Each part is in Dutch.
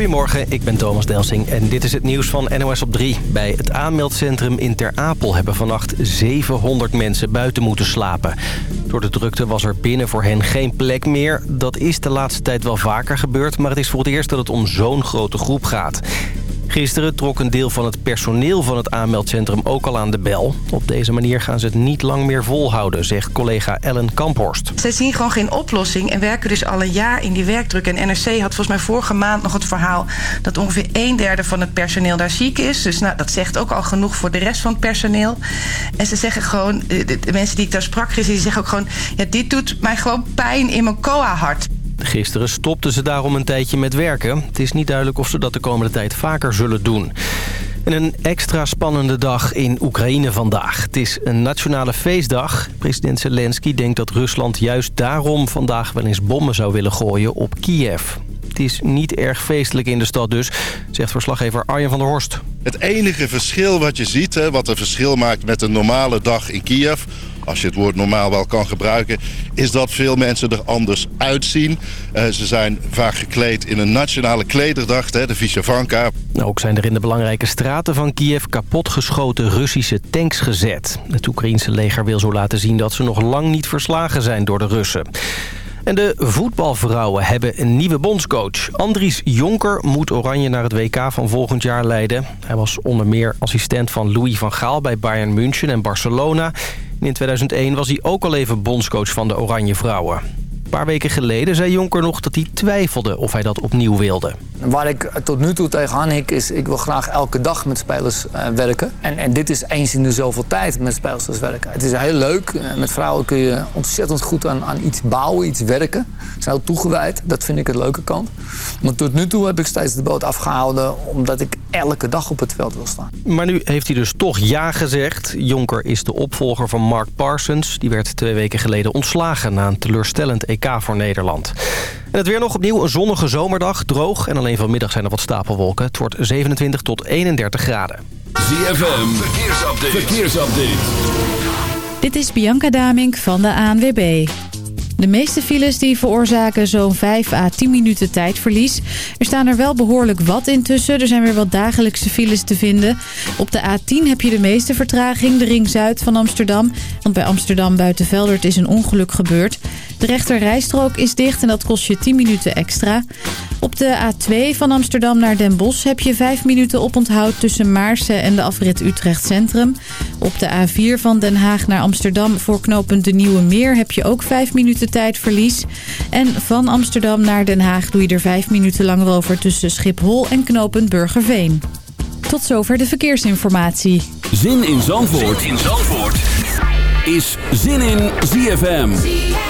Goedemorgen, ik ben Thomas Delsing en dit is het nieuws van NOS op 3. Bij het aanmeldcentrum in Ter Apel hebben vannacht 700 mensen buiten moeten slapen. Door de drukte was er binnen voor hen geen plek meer. Dat is de laatste tijd wel vaker gebeurd, maar het is voor het eerst dat het om zo'n grote groep gaat. Gisteren trok een deel van het personeel van het aanmeldcentrum ook al aan de bel. Op deze manier gaan ze het niet lang meer volhouden, zegt collega Ellen Kamphorst. Ze zien gewoon geen oplossing en werken dus al een jaar in die werkdruk. En NRC had volgens mij vorige maand nog het verhaal... dat ongeveer een derde van het personeel daar ziek is. Dus nou, dat zegt ook al genoeg voor de rest van het personeel. En ze zeggen gewoon, de, mensen die ik daar sprak die zeggen ook gewoon... Ja, dit doet mij gewoon pijn in mijn koa-hart. Gisteren stopten ze daarom een tijdje met werken. Het is niet duidelijk of ze dat de komende tijd vaker zullen doen. En een extra spannende dag in Oekraïne vandaag. Het is een nationale feestdag. President Zelensky denkt dat Rusland juist daarom vandaag wel eens bommen zou willen gooien op Kiev. Het is niet erg feestelijk in de stad dus, zegt verslaggever Arjen van der Horst. Het enige verschil wat je ziet, hè, wat een verschil maakt met een normale dag in Kiev als je het woord normaal wel kan gebruiken... is dat veel mensen er anders uitzien. Uh, ze zijn vaak gekleed in een nationale klederdag, de Vishavanka. Ook zijn er in de belangrijke straten van Kiev kapotgeschoten Russische tanks gezet. Het Oekraïense leger wil zo laten zien dat ze nog lang niet verslagen zijn door de Russen. En de voetbalvrouwen hebben een nieuwe bondscoach. Andries Jonker moet Oranje naar het WK van volgend jaar leiden. Hij was onder meer assistent van Louis van Gaal bij Bayern München en Barcelona in 2001 was hij ook al even bondscoach van de Oranje Vrouwen. Een paar weken geleden zei Jonker nog dat hij twijfelde of hij dat opnieuw wilde. Waar ik tot nu toe tegenaan hik is, ik wil graag elke dag met spelers uh, werken. En, en dit is eens in de zoveel tijd met spelers werken. Het is heel leuk. Uh, met vrouwen kun je ontzettend goed aan, aan iets bouwen, iets werken. Ze zijn heel toegewijd. Dat vind ik het leuke kant. Maar tot nu toe heb ik steeds de boot afgehouden... omdat ik elke dag op het veld wil staan. Maar nu heeft hij dus toch ja gezegd. Jonker is de opvolger van Mark Parsons. Die werd twee weken geleden ontslagen na een teleurstellend EK voor Nederland. En het weer nog opnieuw een zonnige zomerdag, droog en alleen vanmiddag zijn er wat stapelwolken. Het wordt 27 tot 31 graden. ZFM, verkeersupdate. verkeersupdate. Dit is Bianca Damink van de ANWB. De meeste files die veroorzaken zo'n 5 à 10 minuten tijdverlies. Er staan er wel behoorlijk wat intussen. Er zijn weer wat dagelijkse files te vinden. Op de A10 heb je de meeste vertraging, de ring zuid van Amsterdam. Want bij Amsterdam buiten Veldert is een ongeluk gebeurd. De rechter rijstrook is dicht en dat kost je 10 minuten extra. Op de A2 van Amsterdam naar Den Bosch heb je 5 minuten oponthoud tussen Maarsen en de afrit Utrecht Centrum. Op de A4 van Den Haag naar Amsterdam voor knooppunt De Nieuwe Meer heb je ook 5 minuten tijdverlies. En van Amsterdam naar Den Haag doe je er 5 minuten langer over tussen Schiphol en knooppunt Burgerveen. Tot zover de verkeersinformatie. Zin in Zandvoort, zin in Zandvoort. is Zin in ZFM.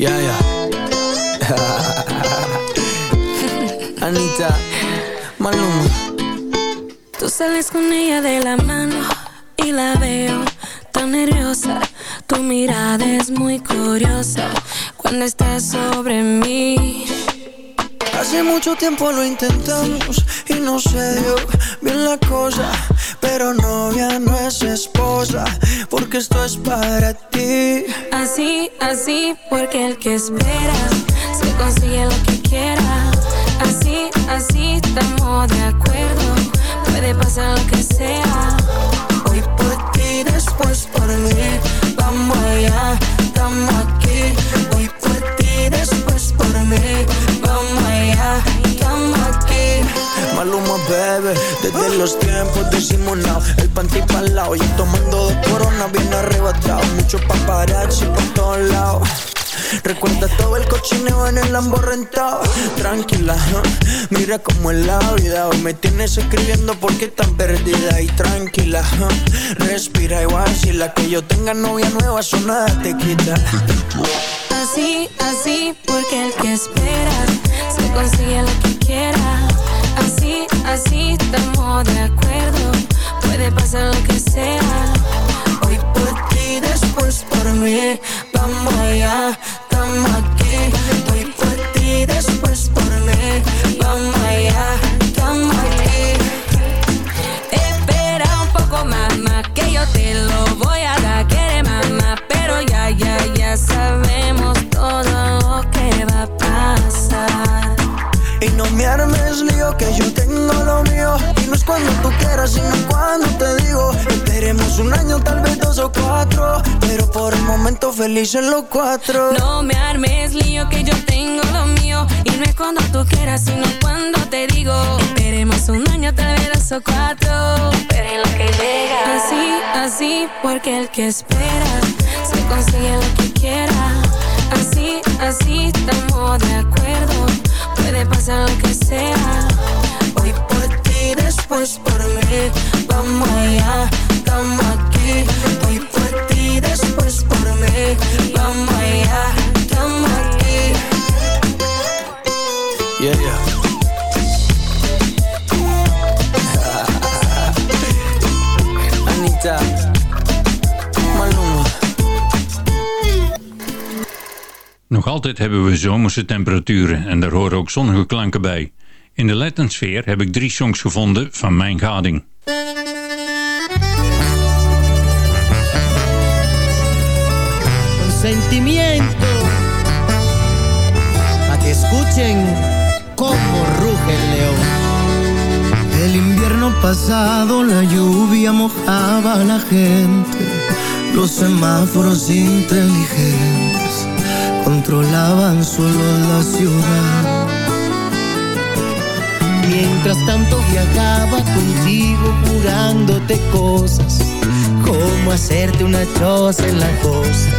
Ja, ja. Anita, Maluma. Tú sales con ella de la mano y la veo tan nerviosa. Tu mirada es muy curiosa cuando estás sobre mí. Hace mucho tiempo lo intentamos y no se dio bien la cosa. Pero novia no es esposa, porque esto es para ti. Así, así, porque el que espera se consigue lo que quiera. Así, así, estamos de acuerdo. Puede pasar lo que sea. Hoy por ti, después por mí. Vamos allá, estamos aquí. Maluma, bebé, desde los tiempos de Simonao El panty pa'l y tomando de corona bien arrebatado Mucho paparazzi por todos lados Recuerda todo el cochineo en el Lambo rentado. Tranquila, mira cómo es la vida. Hoy me tienes escribiendo porque tan perdida y tranquila. Respira igual si la que yo tenga novia nueva, eso nada te quita. Así, así, porque el que espera se consigue lo que quiera. Así, así, estamos de acuerdo. Puede pasar lo que sea. Hoy por ti, después por mí. Vamos allá, estamos aquí. Hoy por ti, después por mí. Vamos allá, estamos aquí. Armes lío que yo tengo lo mío. Y no es cuando tú quieras sino cuando te digo. Esperemos un año, tal vez dos o cuatro. Pero por el momento felices los cuatro. No me armes lío que yo tengo lo mío. Y no es cuando tú quieras sino cuando te digo. Esperemos un año, tal vez dos o cuatro. Pero en lo que llega. Así, así, porque el que espera Se consigue lo que quiera. Así, así, estamos de acuerdo Puede pasar lo que sea. Hoy por ti, después por mí. Vamos allá, estamos aquí. Hoy por ti, después por mí. Vamos allá, estamos aquí. Yeah, yeah. Nog altijd hebben we zomerse temperaturen en daar horen ook zonnige klanken bij. In de Latin-sfeer heb ik drie songs gevonden van mijn gading. sentimiento, a que escuchen cómo ruge el león. El invierno pasado la lluvia mojaba a la gente, los semáforos inteligentes controlaban solo la ciudad. Mientras tanto viajaba contigo jurándote cosas, como hacerte una choza en la costa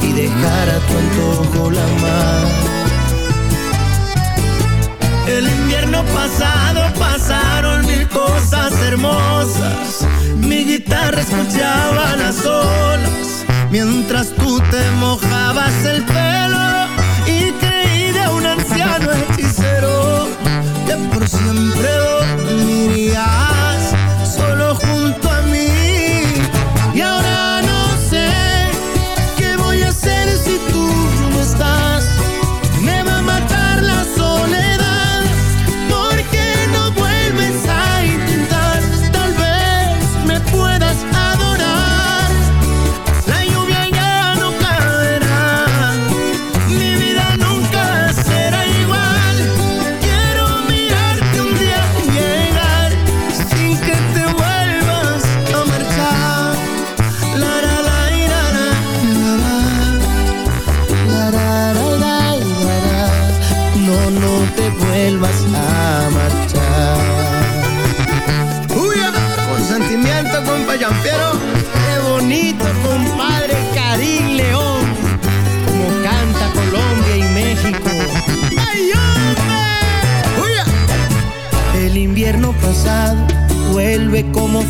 y dejar a tu antojo la mar. El invierno pasado pasaron mil cosas hermosas. Mi guitarra escuchaba las olas mientras tú te mojabas el pelo y creí de un anciano hechicero que por siempre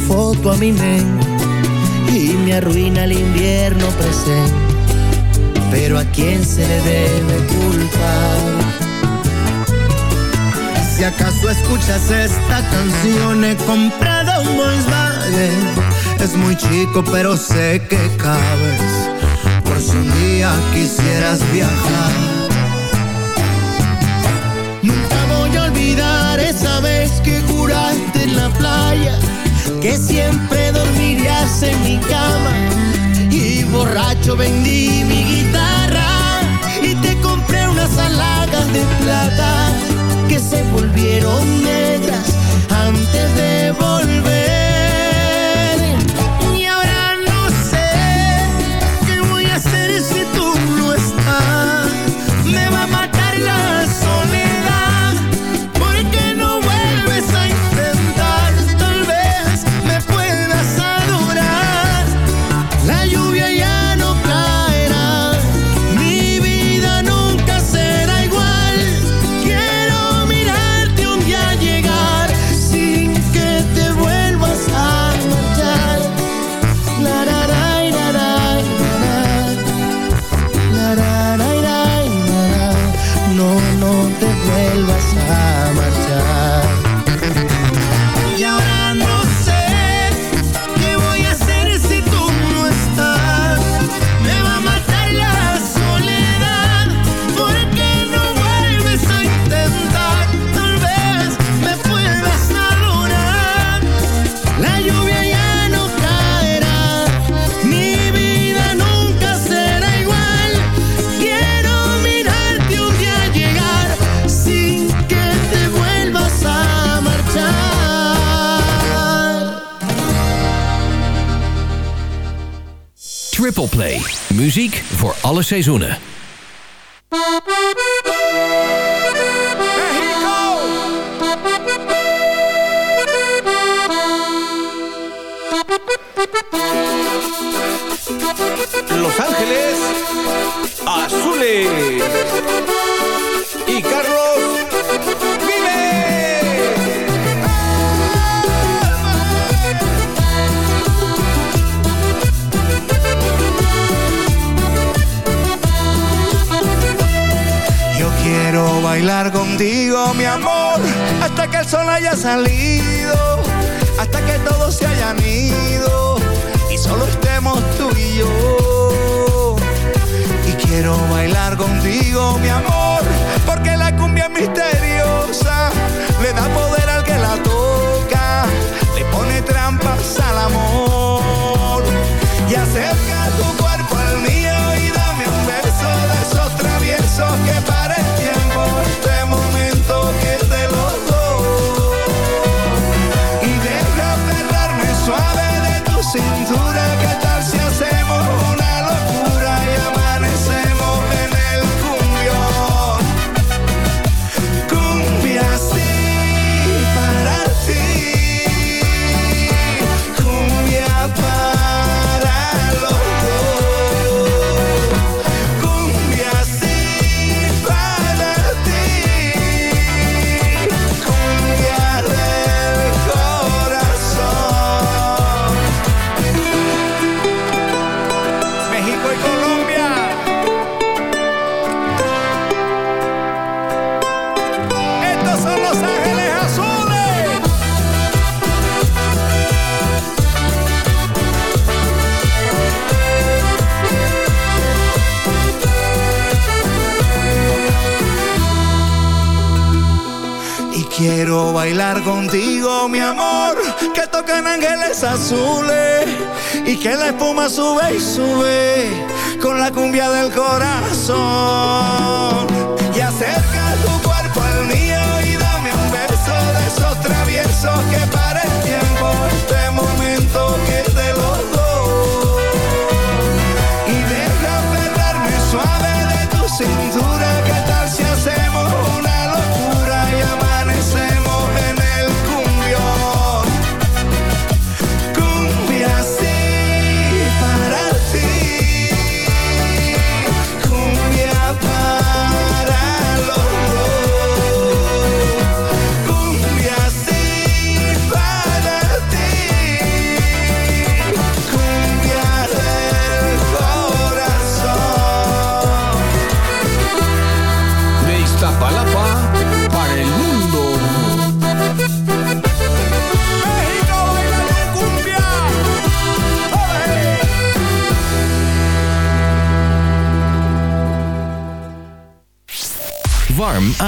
foto a mi mente y me arruina el invierno presente. Pero a quién se le debe culpar. Si acaso escuchas esta canción, he comprado un Volkswagen. Es muy chico, pero sé que cabes. Por si un día quisieras viajar. Nunca voy a olvidar esa vez que juraste en la playa que siempre dormirías en mi cama. Y borracho vendí mi guitarra y te compré unas alhajas de plata que se volvieron negras antes de volver. alle seizoenen. Quiero bailar contigo, mi amor, hasta que el sol haya salido, hasta que todos se hayan ido y solo estemos tú y yo. Y quiero bailar contigo, mi amor, porque la cumbia es misteriosa, le da poder al que la toca, le pone trampas al amor y acerca tu cuerpo al mío y dame un beso de esos traviesos que Quiero bailar contigo, mi amor, que tocan ángeles azules y que la espuma sube y sube con la cumbia del corazón. Y acerca tu cuerpo al mío y dame un beso de esos traviesos que para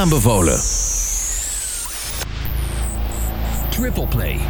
Aanbevolen. Triple Play.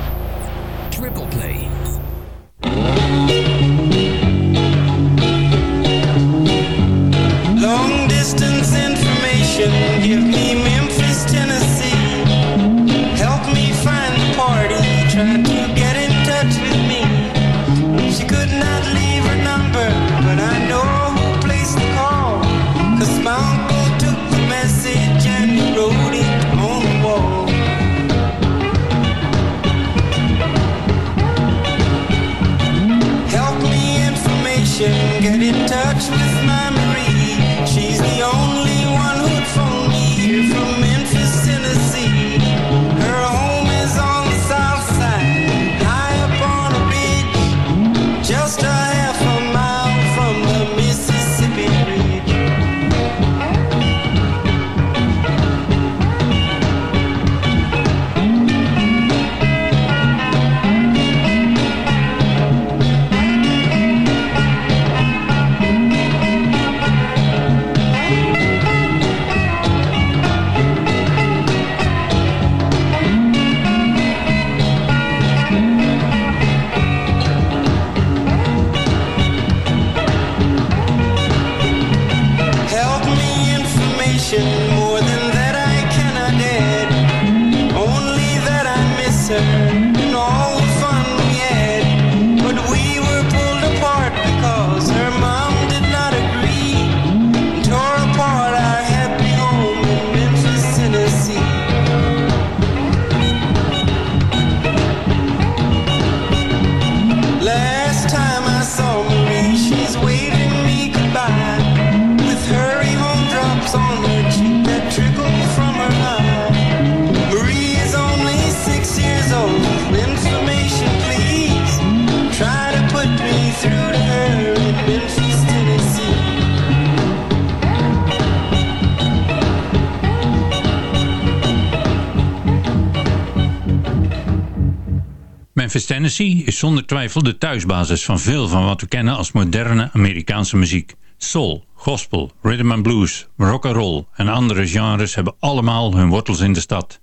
Tennessee is zonder twijfel de thuisbasis van veel van wat we kennen als moderne Amerikaanse muziek. Soul, gospel, rhythm and blues, rock and roll en andere genres hebben allemaal hun wortels in de stad.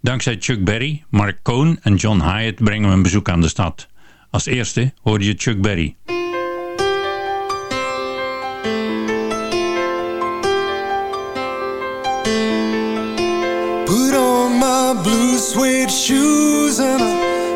Dankzij Chuck Berry, Mark Cohn en John Hyatt brengen we een bezoek aan de stad. Als eerste hoorde je Chuck Berry. Put on my blue suede shoes and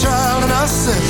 child? And I said,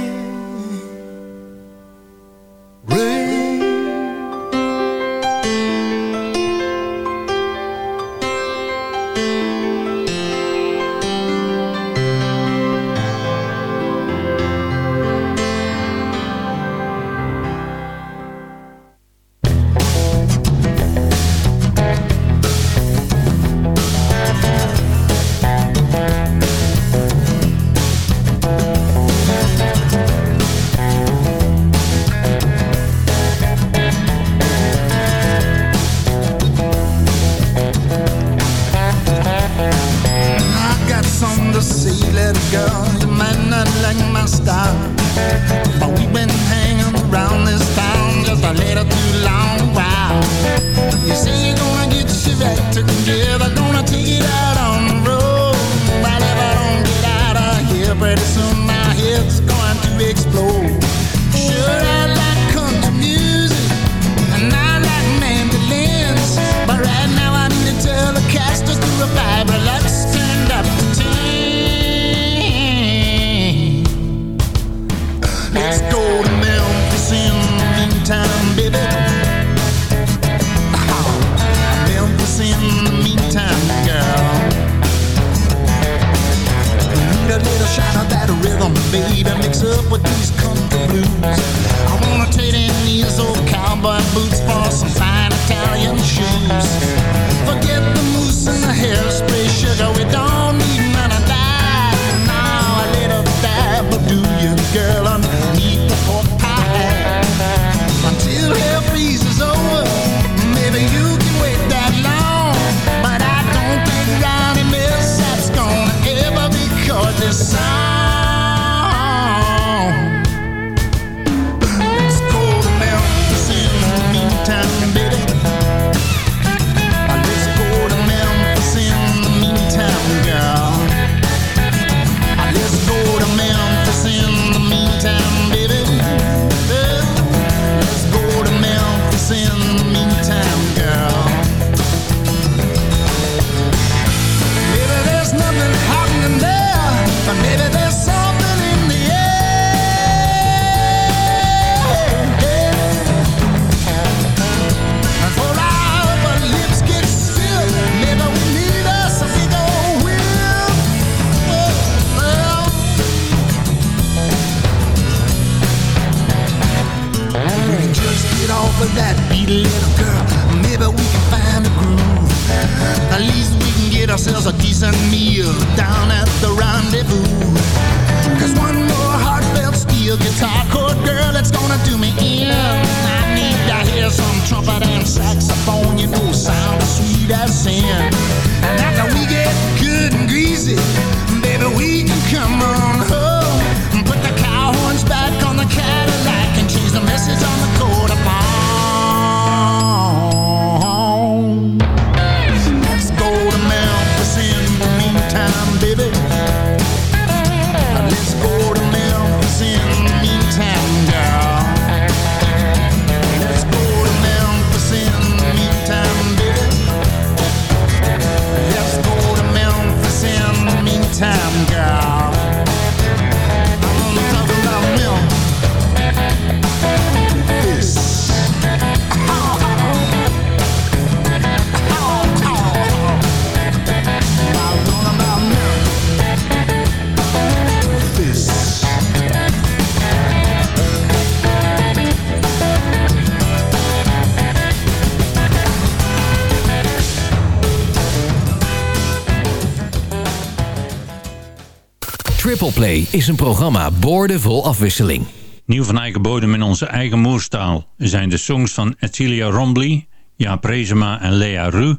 Triple is een programma boordevol afwisseling. Nieuw van eigen bodem in onze eigen moerstaal zijn de songs van Etilia Rombly, Ja Prezema en Lea Ru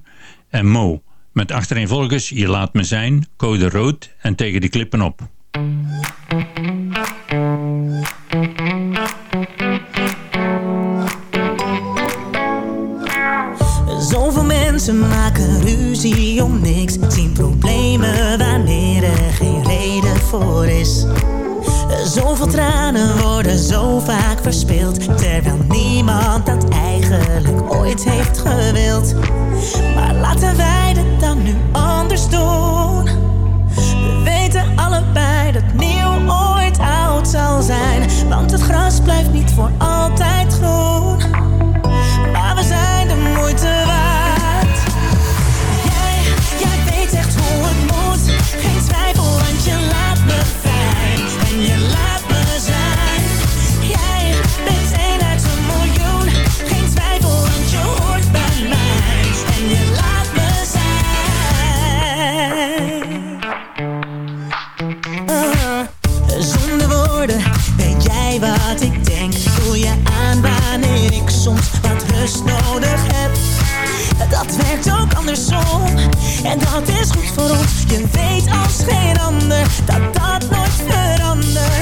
en Mo. Met achtereenvolgens Je Laat Me Zijn, Code Rood en Tegen die Klippen Op. Ze maken ruzie om niks. Zien problemen wanneer er geen reden voor is. Zoveel tranen worden zo vaak verspild. Terwijl niemand dat eigenlijk ooit heeft gewild. Maar laten wij het dan nu anders doen. We weten allebei dat nieuw ooit oud zal zijn. Want het gras blijft niet voor altijd groen. soms wat rust nodig hebt. Dat werkt ook andersom. En dat is goed voor ons. Je weet als geen ander dat dat nooit verandert.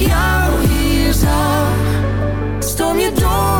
ik jou hier zag, storm je door.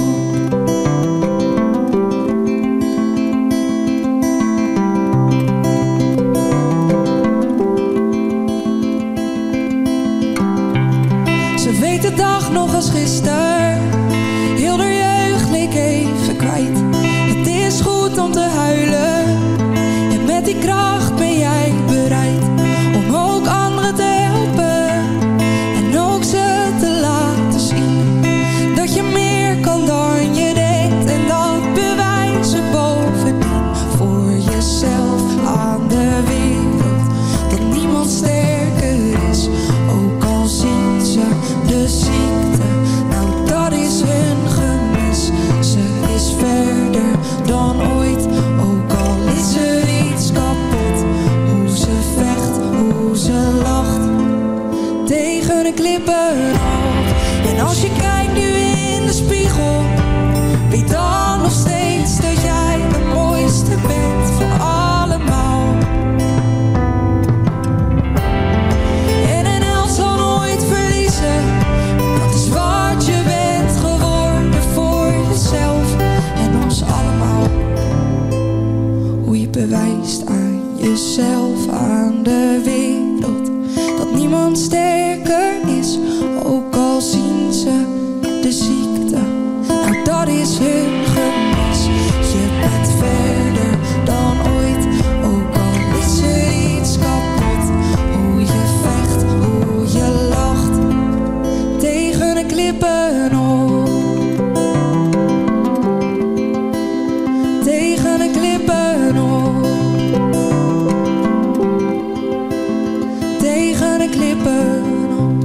Tegen de klippen op.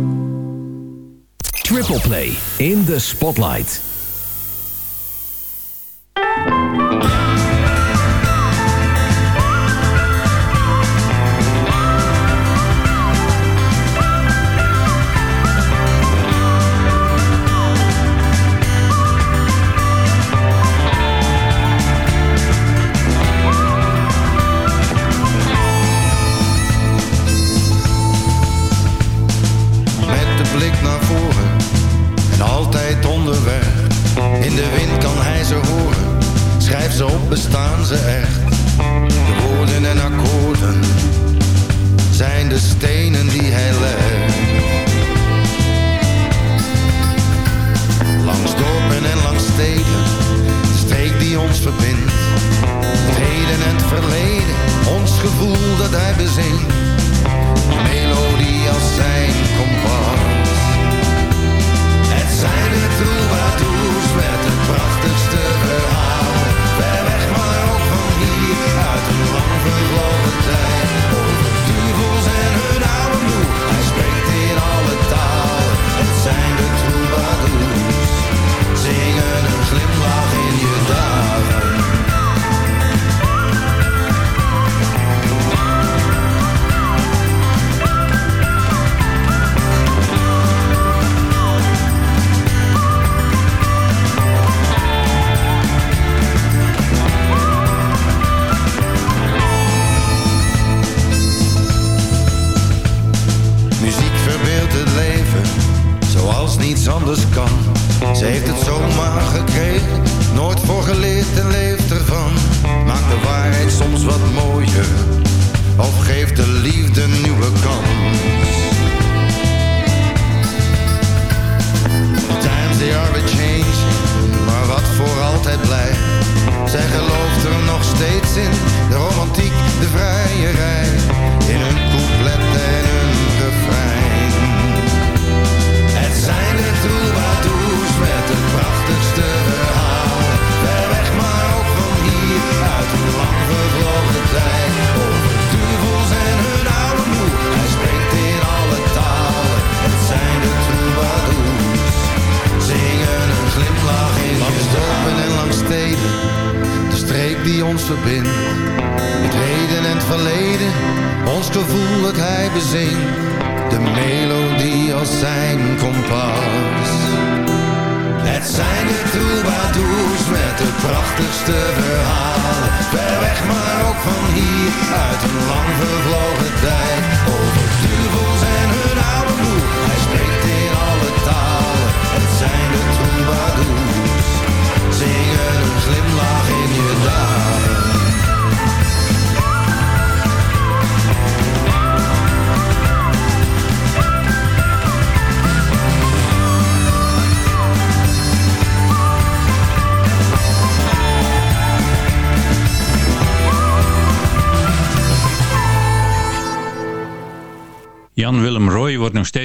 Triple Play in the Spotlight.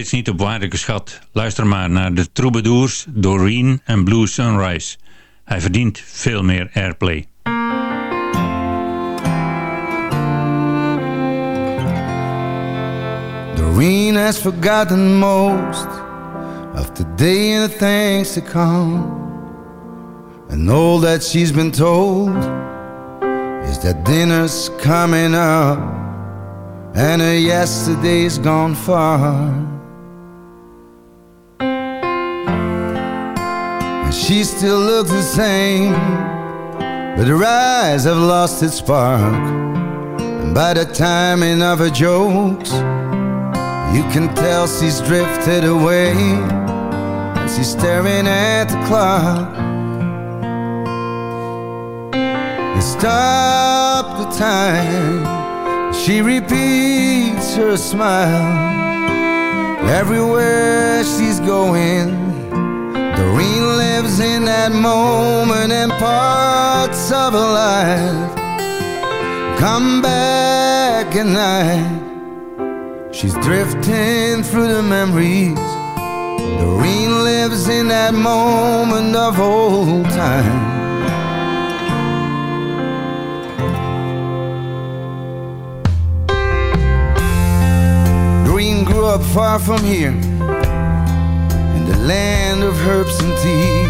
Steeds niet op waarde geschat. Luister maar naar de Troubadours, Doreen en Blue Sunrise. Hij verdient veel meer airplay. Doreen has forgotten most of today and the things to come. And all that she's been told is that dinner's coming up and her yesterday's gone far. She still looks the same, but her eyes have lost its spark. And by the timing of her jokes, you can tell she's drifted away. And she's staring at the clock. And stop the time. She repeats her smile everywhere she's going. Doreen lives in that moment and parts of her life come back at night. She's drifting through the memories. Doreen lives in that moment of old time. Doreen grew up far from here land of herbs and tea,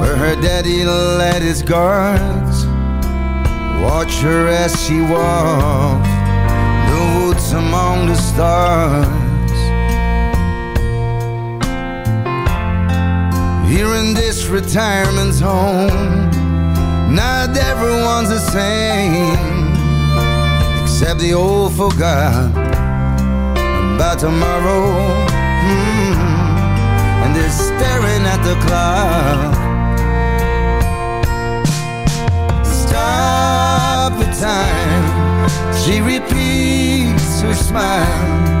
where her daddy led his guards. Watch her as she walked the woods among the stars. Here in this retirement home, not everyone's the same, except the old forgot about tomorrow. Mm, and they're staring at the clock. Stop the time. She repeats her smile.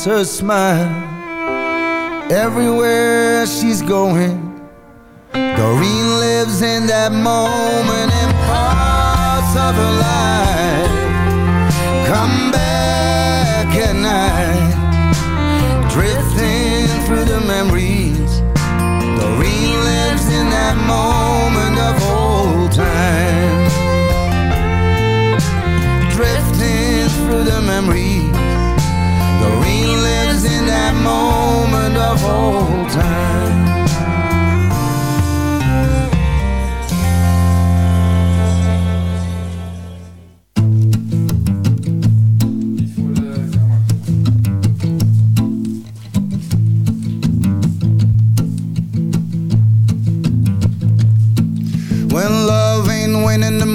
Repeats her smile everywhere she's going. Doreen lives in that moment and parts of her life. Come back at night, drifting through the memories. Doreen lives in that moment of old time, drifting through the memories. Moment of old time.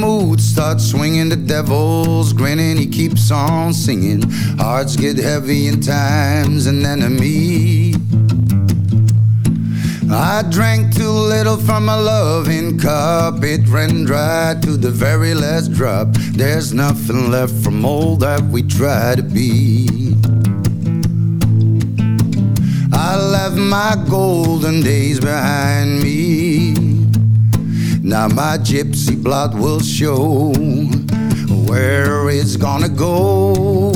Mood starts swinging. The devil's grinning, he keeps on singing. Hearts get heavy in time's an enemy. I drank too little from my loving cup. It ran dry to the very last drop. There's nothing left from all that we try to be. I left my golden days behind me. Now my gypsy blood will show where it's gonna go.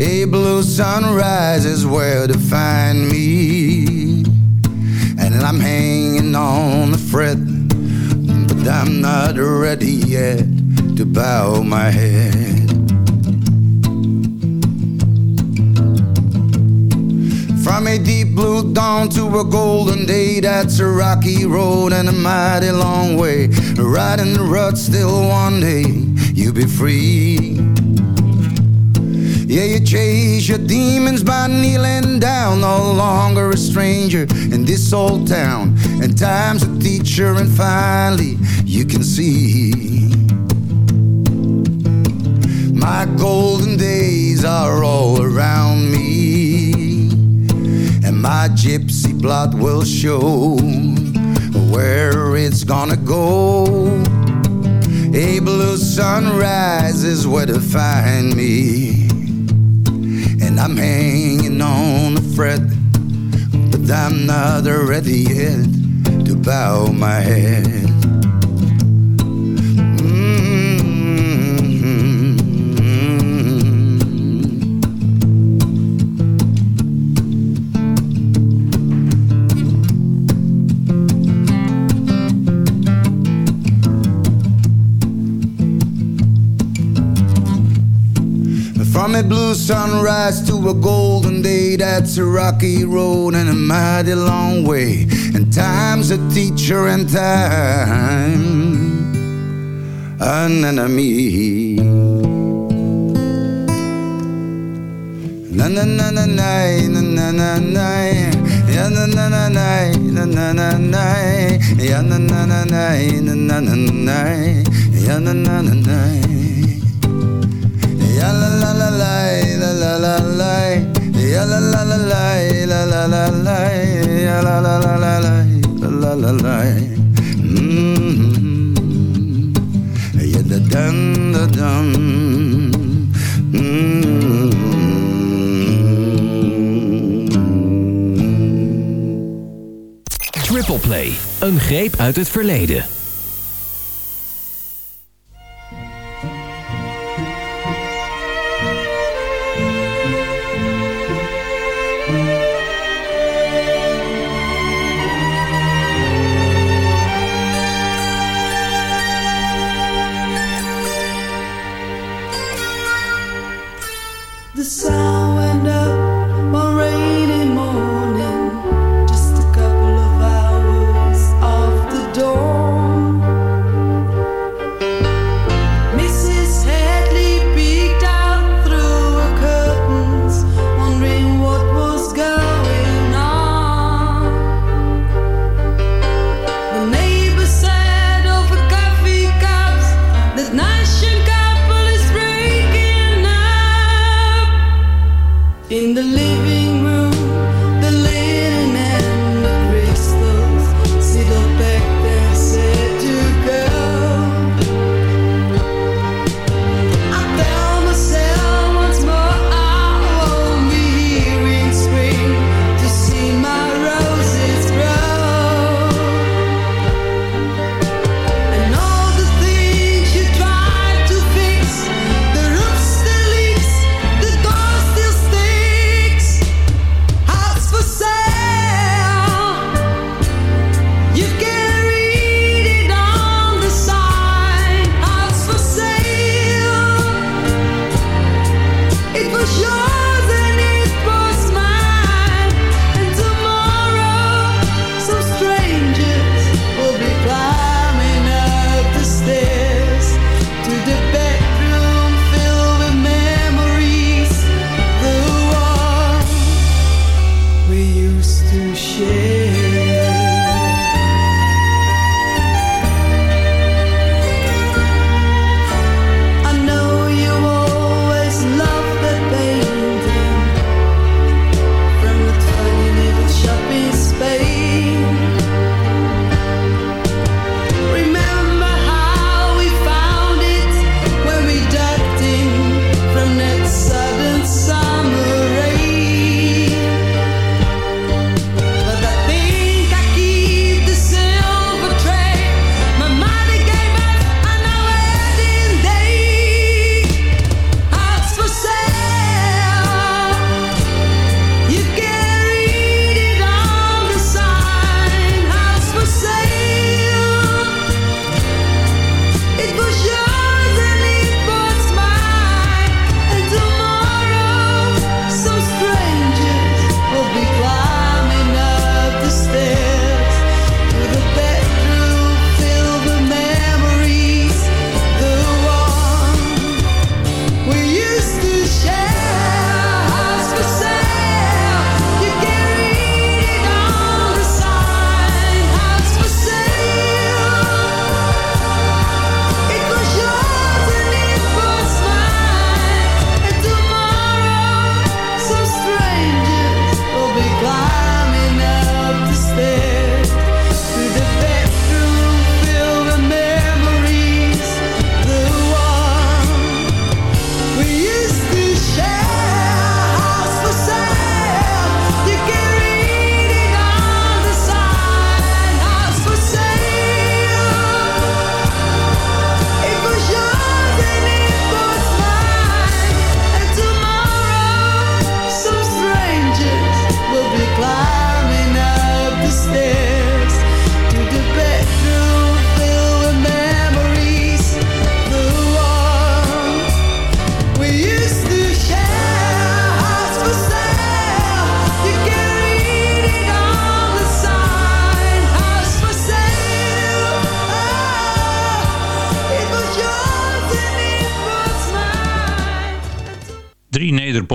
A blue sunrise is where to find me. And I'm hanging on the fret, but I'm not ready yet to bow my head. From a deep blue dawn to a golden day, that's a rocky road and a mighty long way. Riding the rut, still one day you'll be free. Yeah, you chase your demons by kneeling down. No longer a stranger in this old town. And time's a teacher, and finally you can see. My golden days are all around me. My gypsy blood will show where it's gonna go. A blue sunrise is where to find me. And I'm hanging on a thread, but I'm not ready yet to bow my head. A blue sunrise to a golden day, that's a rocky road and a mighty long way. And time's a teacher and time an enemy. Na na na na na na na na ya na na na na na na na na ya na na na na na na na na ya na na na na La la la la la la Triple Play, een greep uit het verleden. In the living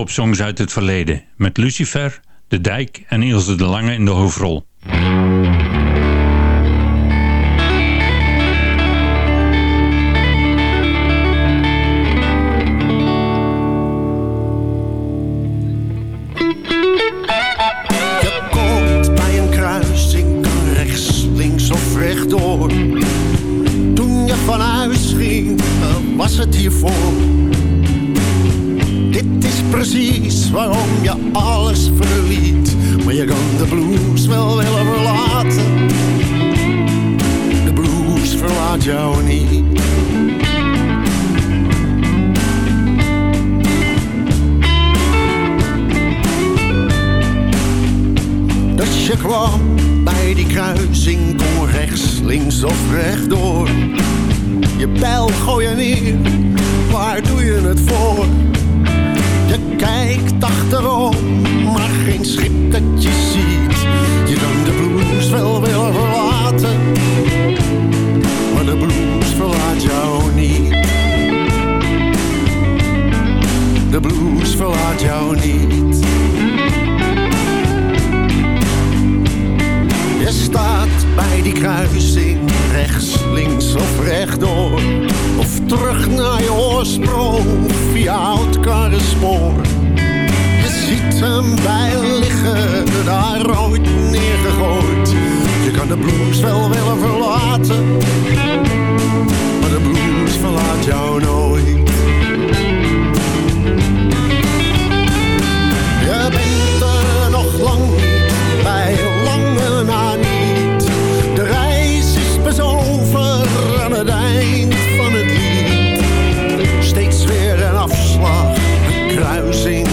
Drie nederpopsongs uit het verleden, met Lucifer, De Dijk en Ilse de Lange in de hoofdrol. Je komt bij precies waarom je alles verliet. Maar je kan de blues wel willen verlaten. De blues verlaat jou niet. Dus je kwam bij die kruising, kon rechts, links of rechtdoor. Je pijl gooi je neer, waar doe je het voor? Je kijkt achterom, maar geen schip dat je ziet. Je kan de blues wel willen verlaten, maar de blues verlaat jou niet. De blues verlaat jou niet. Je staat bij die kruising, rechts, links of rechtdoor. Of terug naar je oorsprong, via oud karrenspoor. Je ziet hem bij liggen, daar ooit neergegooid. Je kan de blues wel willen verlaten, maar de blues verlaat jou nooit. losing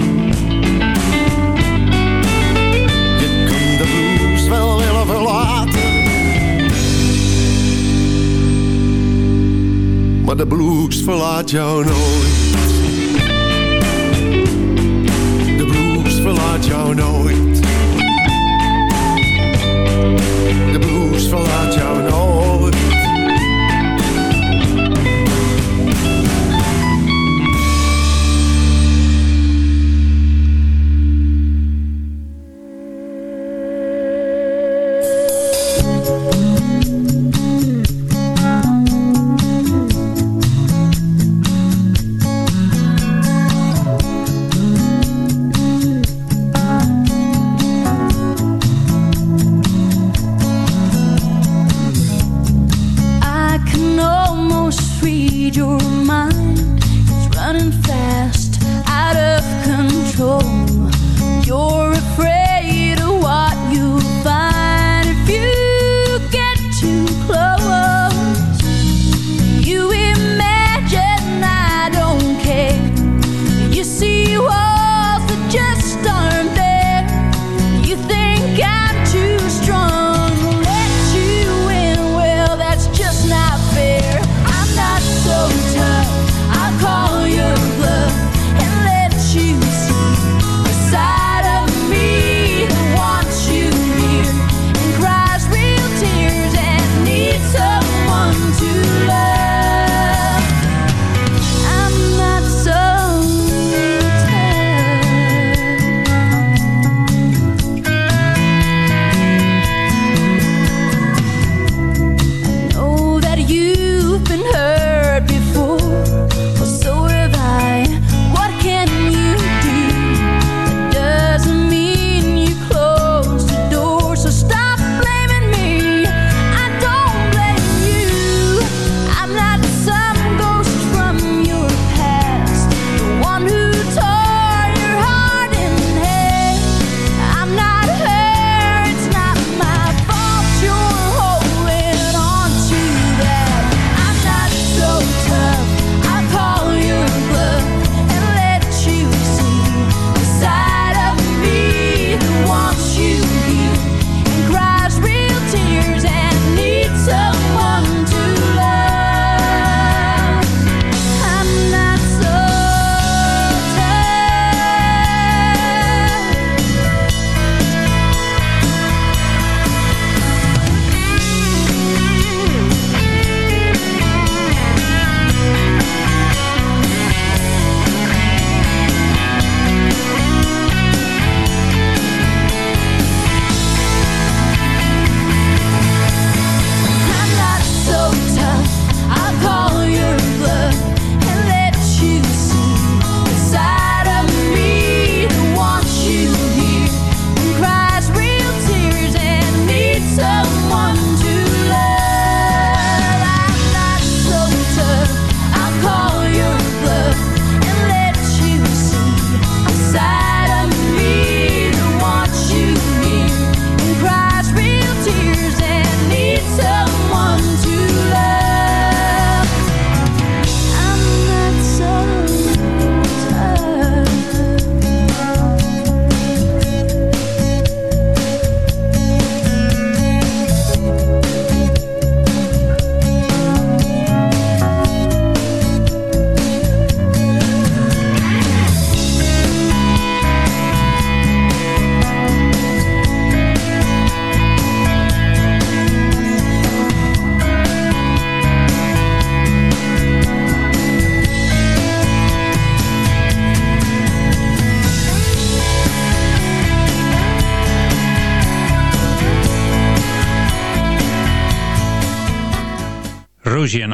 Maar de blues verlaat jou nooit. De blues verlaat jou nooit. De blues verlaat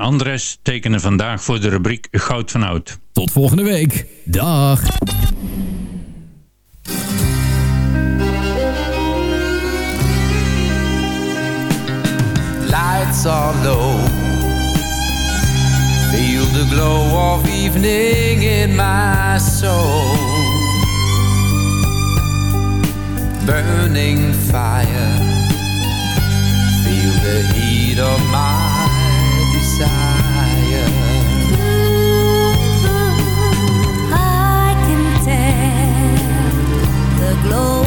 Andres tekenen vandaag voor de rubriek Goud van Oud. Tot volgende week. Dag. Lights are low Feel the glow of evening in my soul Burning fire Feel the heat of my desire. I can tell the glow